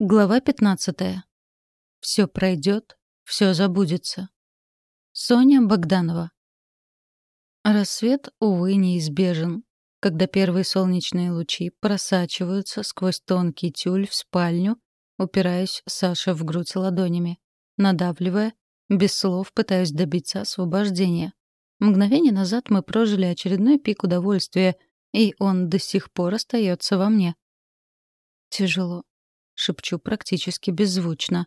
Глава 15. Все пройдет, все забудется. Соня Богданова. Рассвет, увы, неизбежен. Когда первые солнечные лучи просачиваются сквозь тонкий тюль в спальню, упираюсь Саше в грудь ладонями. Надавливая, без слов пытаюсь добиться освобождения. Мгновение назад мы прожили очередной пик удовольствия, и он до сих пор остается во мне. Тяжело. Шепчу практически беззвучно.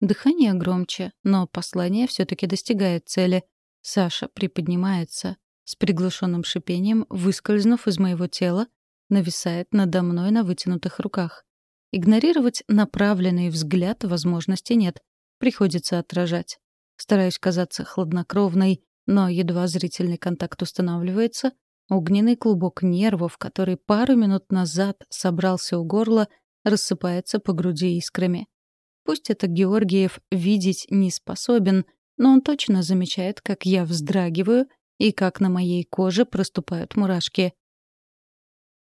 Дыхание громче, но послание все таки достигает цели. Саша приподнимается. С приглушенным шипением, выскользнув из моего тела, нависает надо мной на вытянутых руках. Игнорировать направленный взгляд возможности нет. Приходится отражать. Стараюсь казаться хладнокровной, но едва зрительный контакт устанавливается, огненный клубок нервов, который пару минут назад собрался у горла — рассыпается по груди искрами. Пусть это Георгиев видеть не способен, но он точно замечает, как я вздрагиваю и как на моей коже проступают мурашки.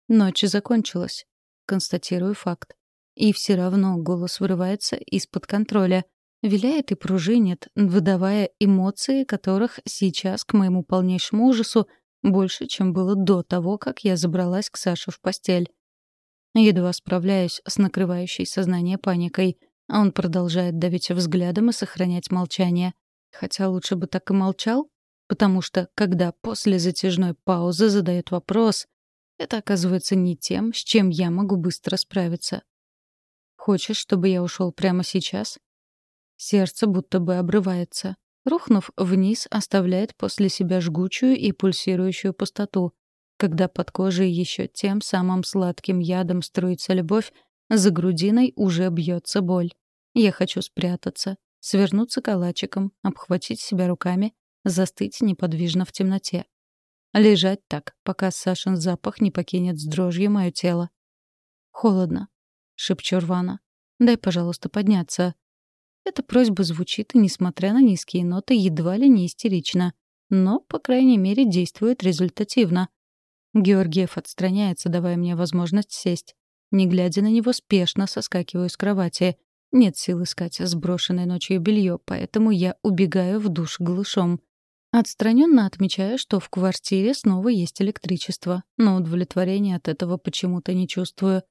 Ночь закончилась. Констатирую факт. И все равно голос вырывается из-под контроля, виляет и пружинит, выдавая эмоции, которых сейчас, к моему полнейшему ужасу, больше, чем было до того, как я забралась к Саше в постель. Едва справляюсь с накрывающей сознание паникой, а он продолжает давить взглядом и сохранять молчание. Хотя лучше бы так и молчал, потому что, когда после затяжной паузы задает вопрос, это оказывается не тем, с чем я могу быстро справиться. «Хочешь, чтобы я ушел прямо сейчас?» Сердце будто бы обрывается. Рухнув вниз, оставляет после себя жгучую и пульсирующую пустоту. Когда под кожей еще тем самым сладким ядом струится любовь, за грудиной уже бьется боль. Я хочу спрятаться, свернуться калачиком, обхватить себя руками, застыть неподвижно в темноте. Лежать так, пока Сашин запах не покинет с дрожью мое тело. «Холодно», — шепчу рвано. «Дай, пожалуйста, подняться». Эта просьба звучит, несмотря на низкие ноты, едва ли не истерично. Но, по крайней мере, действует результативно. Георгиев отстраняется, давая мне возможность сесть. Не глядя на него, спешно соскакиваю с кровати. Нет сил искать сброшенное ночью белье, поэтому я убегаю в душ глушом. Отстраненно отмечаю, что в квартире снова есть электричество, но удовлетворения от этого почему-то не чувствую.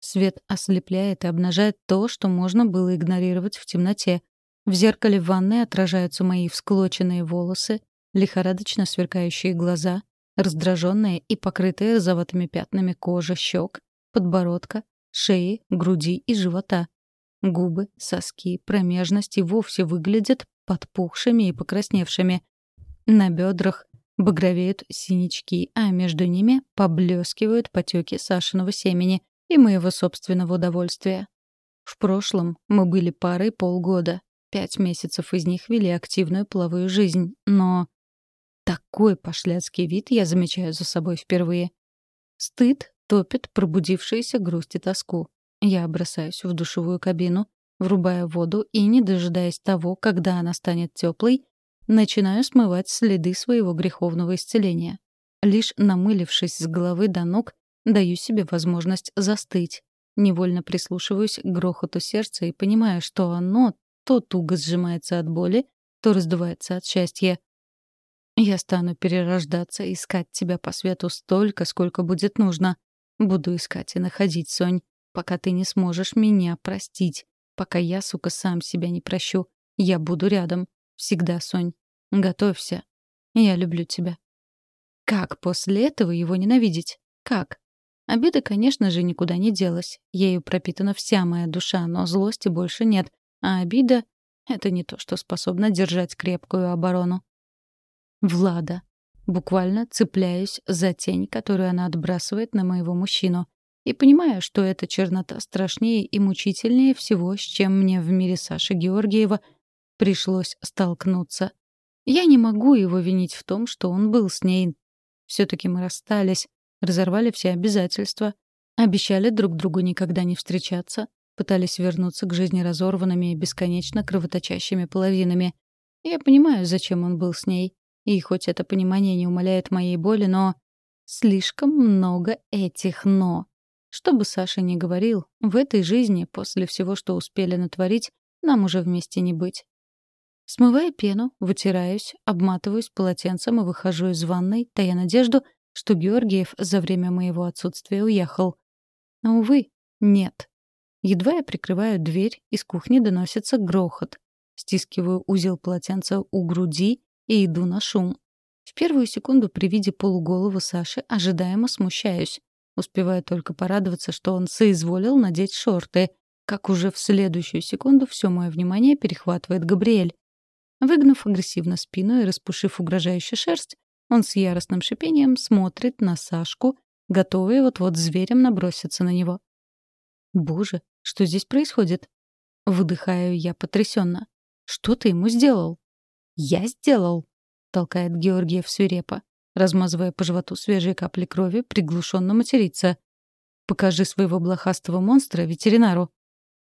Свет ослепляет и обнажает то, что можно было игнорировать в темноте. В зеркале в ванной отражаются мои всклоченные волосы, лихорадочно сверкающие глаза, раздраженная и покрытая розоватыми пятнами кожа щек, подбородка, шеи, груди и живота. Губы, соски, промежность и вовсе выглядят подпухшими и покрасневшими. На бедрах багровеют синячки, а между ними поблескивают потеки Сашиного семени и моего собственного удовольствия. В прошлом мы были парой полгода. Пять месяцев из них вели активную половую жизнь, но такой пошляцкий вид я замечаю за собой впервые. Стыд топит пробудившуюся грусть и тоску. Я бросаюсь в душевую кабину, врубаю воду и, не дожидаясь того, когда она станет теплой, начинаю смывать следы своего греховного исцеления. Лишь намылившись с головы до ног, даю себе возможность застыть. Невольно прислушиваюсь к грохоту сердца и понимаю, что оно то туго сжимается от боли, то раздувается от счастья. Я стану перерождаться, искать тебя по свету столько, сколько будет нужно. Буду искать и находить, Сонь, пока ты не сможешь меня простить. Пока я, сука, сам себя не прощу. Я буду рядом. Всегда, Сонь. Готовься. Я люблю тебя. Как после этого его ненавидеть? Как? Обида, конечно же, никуда не делась. Ею пропитана вся моя душа, но злости больше нет. А обида — это не то, что способно держать крепкую оборону. Влада. Буквально цепляюсь за тень, которую она отбрасывает на моего мужчину. И понимаю, что эта чернота страшнее и мучительнее всего, с чем мне в мире Саши Георгиева пришлось столкнуться. Я не могу его винить в том, что он был с ней. все таки мы расстались, разорвали все обязательства, обещали друг другу никогда не встречаться, пытались вернуться к жизни разорванными и бесконечно кровоточащими половинами. Я понимаю, зачем он был с ней. И хоть это понимание не умаляет моей боли, но... Слишком много этих «но». Что бы Саша ни говорил, в этой жизни, после всего, что успели натворить, нам уже вместе не быть. Смывая пену, вытираюсь, обматываюсь полотенцем и выхожу из ванной, тая надежду, что Георгиев за время моего отсутствия уехал. Но, увы, нет. Едва я прикрываю дверь, из кухни доносится грохот. Стискиваю узел полотенца у груди и иду на шум. В первую секунду при виде полуголого Саши ожидаемо смущаюсь. Успеваю только порадоваться, что он соизволил надеть шорты, как уже в следующую секунду все мое внимание перехватывает Габриэль. Выгнув агрессивно спину и распушив угрожающую шерсть, он с яростным шипением смотрит на Сашку, готовый вот-вот зверем наброситься на него. «Боже, что здесь происходит?» Выдыхаю я потрясенно. «Что ты ему сделал?» «Я сделал!» — толкает Георгиев свирепо, размазывая по животу свежие капли крови, приглушенно материться. «Покажи своего блохастого монстра ветеринару».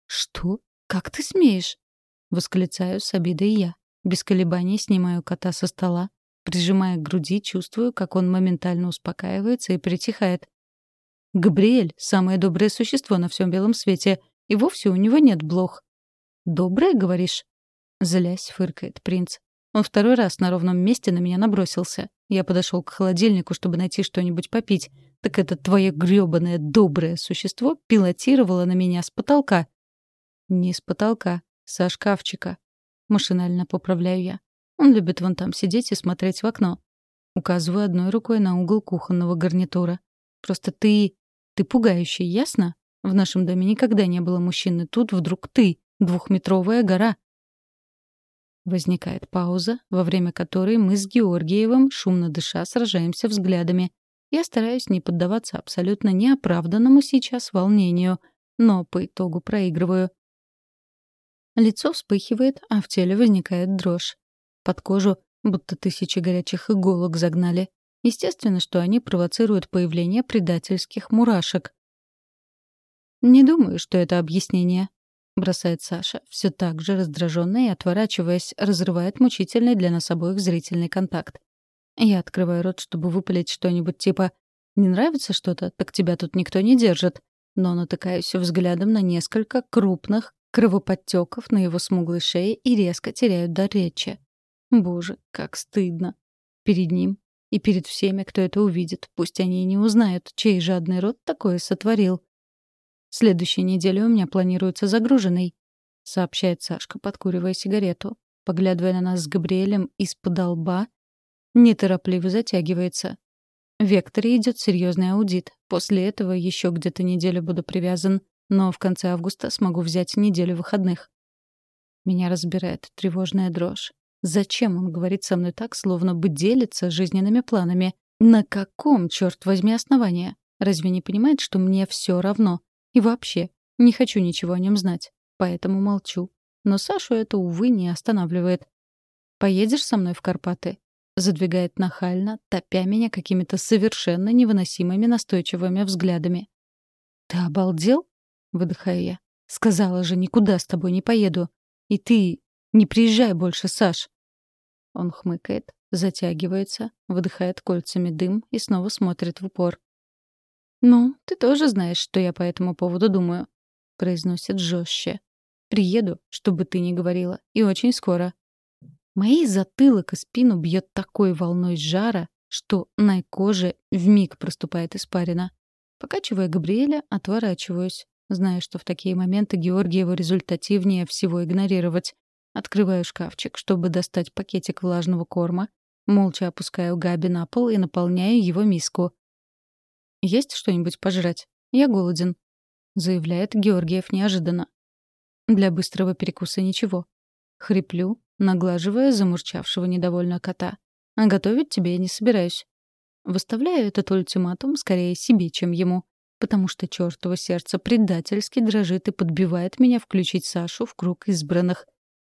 «Что? Как ты смеешь?» — восклицаю с обидой я. Без колебаний снимаю кота со стола, прижимая к груди, чувствую, как он моментально успокаивается и притихает. Габриэль — самое доброе существо на всем белом свете, и вовсе у него нет блох. «Доброе, говоришь?» Злясь, фыркает принц. Он второй раз на ровном месте на меня набросился. Я подошел к холодильнику, чтобы найти что-нибудь попить. Так это твое грёбаное доброе существо пилотировало на меня с потолка. Не с потолка, со шкафчика. Машинально поправляю я. Он любит вон там сидеть и смотреть в окно. Указываю одной рукой на угол кухонного гарнитура. Просто ты... ты пугающий, ясно? В нашем доме никогда не было мужчины. Тут вдруг ты, двухметровая гора. Возникает пауза, во время которой мы с Георгиевым, шумно дыша, сражаемся взглядами. Я стараюсь не поддаваться абсолютно неоправданному сейчас волнению, но по итогу проигрываю. Лицо вспыхивает, а в теле возникает дрожь. Под кожу будто тысячи горячих иголок загнали. Естественно, что они провоцируют появление предательских мурашек. «Не думаю, что это объяснение», — бросает Саша, все так же раздраженно и, отворачиваясь, разрывает мучительный для нас обоих зрительный контакт. Я открываю рот, чтобы выпалить что-нибудь типа «Не нравится что-то? Так тебя тут никто не держит». Но натыкаюсь взглядом на несколько крупных кровоподтеков на его смуглой шее и резко теряю дар речи. Боже, как стыдно. Перед ним и перед всеми, кто это увидит. Пусть они и не узнают, чей жадный рот такое сотворил. Следующей неделе у меня планируется загруженный, сообщает Сашка, подкуривая сигарету. Поглядывая на нас с Габриэлем из-под лба, неторопливо затягивается. В Векторе идет серьезный аудит. После этого еще где-то неделю буду привязан, но в конце августа смогу взять неделю выходных. Меня разбирает тревожная дрожь. Зачем он говорит со мной так, словно бы делится жизненными планами? На каком, черт возьми, основании? Разве не понимает, что мне все равно? И вообще, не хочу ничего о нем знать, поэтому молчу. Но Сашу это, увы, не останавливает. «Поедешь со мной в Карпаты?» Задвигает нахально, топя меня какими-то совершенно невыносимыми настойчивыми взглядами. «Ты обалдел?» — выдыхаю я. «Сказала же, никуда с тобой не поеду. И ты не приезжай больше, Саш!» Он хмыкает, затягивается, выдыхает кольцами дым и снова смотрит в упор. «Ну, ты тоже знаешь, что я по этому поводу думаю», — произносит жестче. «Приеду, чтобы ты не говорила, и очень скоро». Моей затылок и спину бьет такой волной жара, что на коже вмиг проступает испарина. Покачивая Габриэля, отворачиваюсь, зная, что в такие моменты Георгиеву результативнее всего игнорировать. Открываю шкафчик, чтобы достать пакетик влажного корма, молча опускаю Габи на пол и наполняю его миску. «Есть что-нибудь пожрать? Я голоден», — заявляет Георгиев неожиданно. Для быстрого перекуса ничего. Хриплю, наглаживая замурчавшего недовольно кота. А готовить тебе я не собираюсь. Выставляю этот ультиматум скорее себе, чем ему, потому что чертово сердце предательски дрожит и подбивает меня включить Сашу в круг избранных.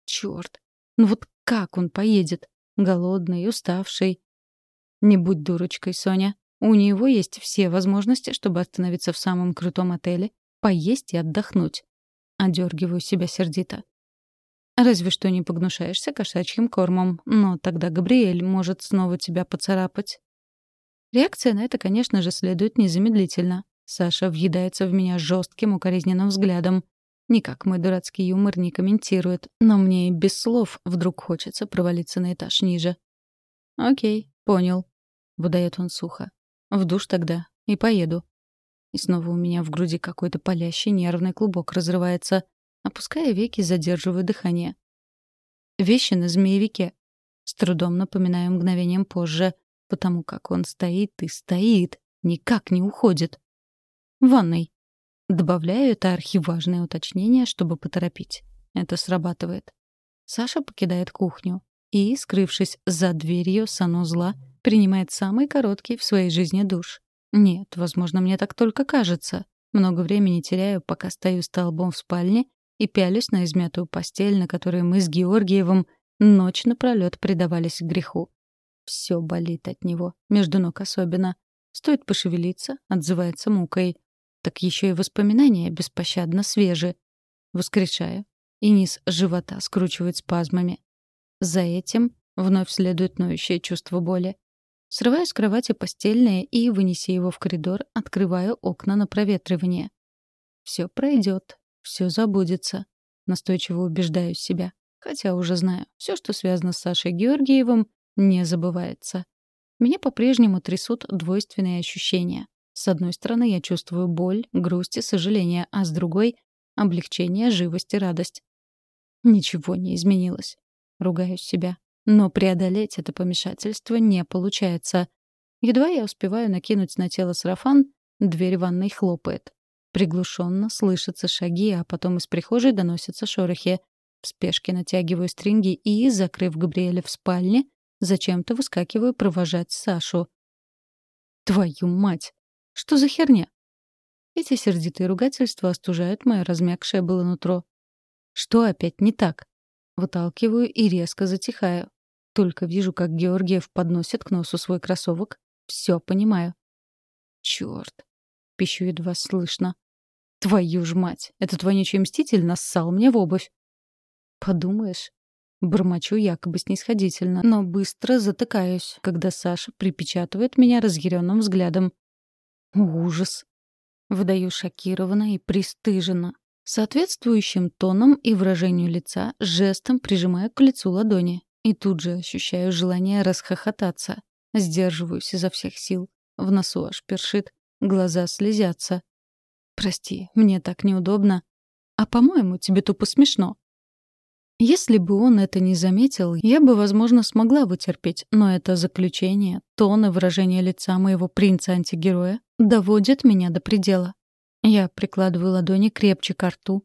Черт, ну вот как он поедет? Голодный, уставший. Не будь дурочкой, Соня. У него есть все возможности, чтобы остановиться в самом крутом отеле, поесть и отдохнуть. Одергиваю себя сердито. Разве что не погнушаешься кошачьим кормом, но тогда Габриэль может снова тебя поцарапать. Реакция на это, конечно же, следует незамедлительно. Саша въедается в меня жестким укоризненным взглядом. Никак мой дурацкий юмор не комментирует, но мне и без слов вдруг хочется провалиться на этаж ниже. «Окей, понял», — выдает он сухо. «В душ тогда. И поеду». И снова у меня в груди какой-то палящий нервный клубок разрывается. Опуская веки, задерживаю дыхание. Вещи на змеевике. С трудом напоминаю мгновением позже, потому как он стоит и стоит, никак не уходит. Ванной. Добавляю это архиважное уточнение, чтобы поторопить. Это срабатывает. Саша покидает кухню и, скрывшись за дверью санузла, принимает самый короткий в своей жизни душ. Нет, возможно, мне так только кажется. Много времени теряю, пока стою столбом в спальне и пялюсь на измятую постель, на которой мы с Георгиевым ночь напролёт предавались греху. Все болит от него, между ног особенно. Стоит пошевелиться, отзывается мукой. Так еще и воспоминания беспощадно свежи. Воскрешаю, и низ живота скручивает спазмами. За этим вновь следует ноющее чувство боли. Срываю с кровати постельное и, вынеся его в коридор, открываю окна на проветривание. Все пройдет, все забудется. Настойчиво убеждаю себя. Хотя уже знаю, все, что связано с Сашей Георгиевым, не забывается. Меня по-прежнему трясут двойственные ощущения. С одной стороны, я чувствую боль, грусть и сожаление, а с другой — облегчение, живость и радость. Ничего не изменилось. Ругаю себя. Но преодолеть это помешательство не получается. Едва я успеваю накинуть на тело сарафан, дверь ванной хлопает. Приглушенно слышатся шаги, а потом из прихожей доносятся шорохи. В спешке натягиваю стринги и, закрыв Габриэля в спальне, зачем-то выскакиваю провожать Сашу. «Твою мать! Что за херня?» Эти сердитые ругательства остужают мое размягшее было нутро. Что опять не так? Выталкиваю и резко затихаю. Только вижу, как Георгиев подносит к носу свой кроссовок. Все понимаю. Черт! Пищу едва слышно. Твою ж мать! Этот вонючий мститель нассал мне в обувь. Подумаешь. Бормочу якобы снисходительно, но быстро затыкаюсь, когда Саша припечатывает меня разъяренным взглядом. Ужас. Выдаю шокированно и пристыженно. Соответствующим тоном и выражению лица жестом прижимаю к лицу ладони. И тут же ощущаю желание расхохотаться. Сдерживаюсь изо всех сил. В носу аж першит, глаза слезятся. «Прости, мне так неудобно. А, по-моему, тебе тупо смешно». Если бы он это не заметил, я бы, возможно, смогла вытерпеть, но это заключение, тон и выражение лица моего принца-антигероя доводит меня до предела. Я прикладываю ладони крепче к рту,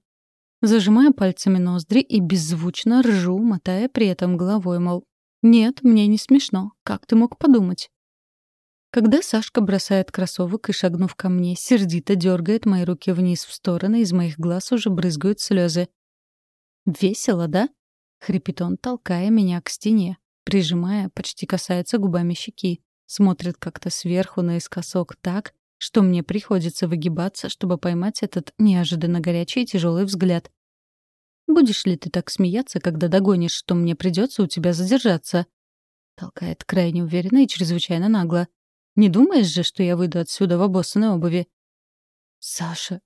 зажимая пальцами ноздри и беззвучно ржу, мотая при этом головой, мол, «Нет, мне не смешно. Как ты мог подумать?» Когда Сашка бросает кроссовок и, шагнув ко мне, сердито дергает мои руки вниз в стороны, из моих глаз уже брызгают слезы. «Весело, да?» — хрипит он, толкая меня к стене, прижимая, почти касается губами щеки, смотрит как-то сверху наискосок так, что мне приходится выгибаться, чтобы поймать этот неожиданно горячий и тяжелый взгляд. «Будешь ли ты так смеяться, когда догонишь, что мне придется у тебя задержаться?» Толкает крайне уверенно и чрезвычайно нагло. «Не думаешь же, что я выйду отсюда в обоссанной обуви?» «Саша!»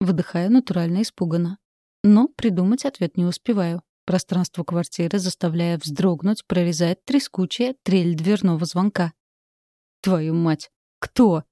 Выдыхаю натурально испуганно. Но придумать ответ не успеваю. Пространство квартиры, заставляя вздрогнуть, прорезает трескучая трель дверного звонка. «Твою мать! Кто?»